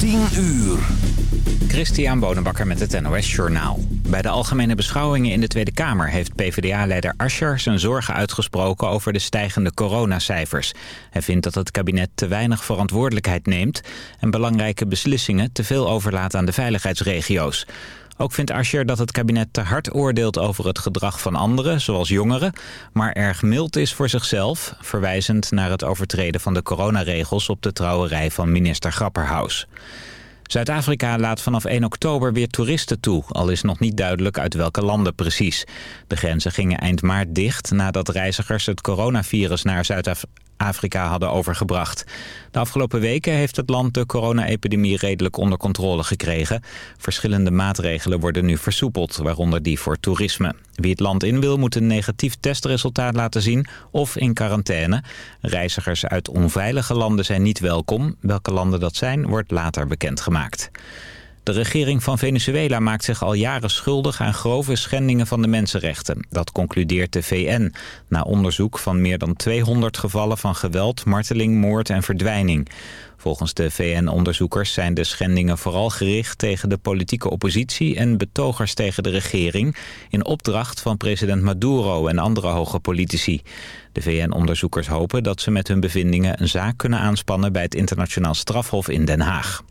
10 uur. Christian Bonenbakker met het NOS Journaal. Bij de algemene beschouwingen in de Tweede Kamer... heeft PvdA-leider Ascher zijn zorgen uitgesproken over de stijgende coronacijfers. Hij vindt dat het kabinet te weinig verantwoordelijkheid neemt... en belangrijke beslissingen te veel overlaat aan de veiligheidsregio's. Ook vindt Ascher dat het kabinet te hard oordeelt over het gedrag van anderen, zoals jongeren, maar erg mild is voor zichzelf, verwijzend naar het overtreden van de coronaregels op de trouwerij van minister Grapperhaus. Zuid-Afrika laat vanaf 1 oktober weer toeristen toe, al is nog niet duidelijk uit welke landen precies. De grenzen gingen eind maart dicht nadat reizigers het coronavirus naar Zuid-Afrika hadden overgebracht. De afgelopen weken heeft het land de corona-epidemie redelijk onder controle gekregen. Verschillende maatregelen worden nu versoepeld, waaronder die voor toerisme. Wie het land in wil moet een negatief testresultaat laten zien of in quarantaine. Reizigers uit onveilige landen zijn niet welkom. Welke landen dat zijn, wordt later bekendgemaakt. De regering van Venezuela maakt zich al jaren schuldig aan grove schendingen van de mensenrechten. Dat concludeert de VN na onderzoek van meer dan 200 gevallen van geweld, marteling, moord en verdwijning. Volgens de VN-onderzoekers zijn de schendingen vooral gericht tegen de politieke oppositie en betogers tegen de regering in opdracht van president Maduro en andere hoge politici. De VN-onderzoekers hopen dat ze met hun bevindingen een zaak kunnen aanspannen bij het internationaal strafhof in Den Haag.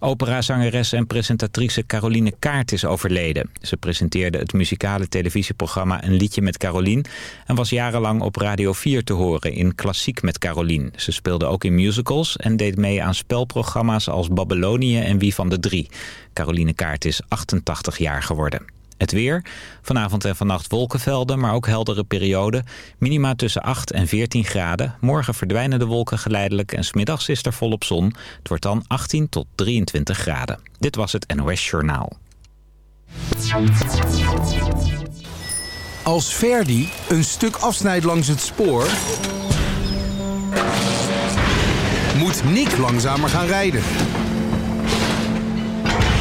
Operazangeres en presentatrice Caroline Kaart is overleden. Ze presenteerde het muzikale televisieprogramma Een liedje met Caroline... en was jarenlang op Radio 4 te horen in Klassiek met Caroline. Ze speelde ook in musicals en deed mee aan spelprogramma's als Babylonië en Wie van de Drie. Caroline Kaart is 88 jaar geworden. Het weer. Vanavond en vannacht wolkenvelden, maar ook heldere perioden. Minima tussen 8 en 14 graden. Morgen verdwijnen de wolken geleidelijk en smiddags is er volop zon. Het wordt dan 18 tot 23 graden. Dit was het NOS Journaal. Als Verdi een stuk afsnijdt langs het spoor... moet Nick langzamer gaan rijden.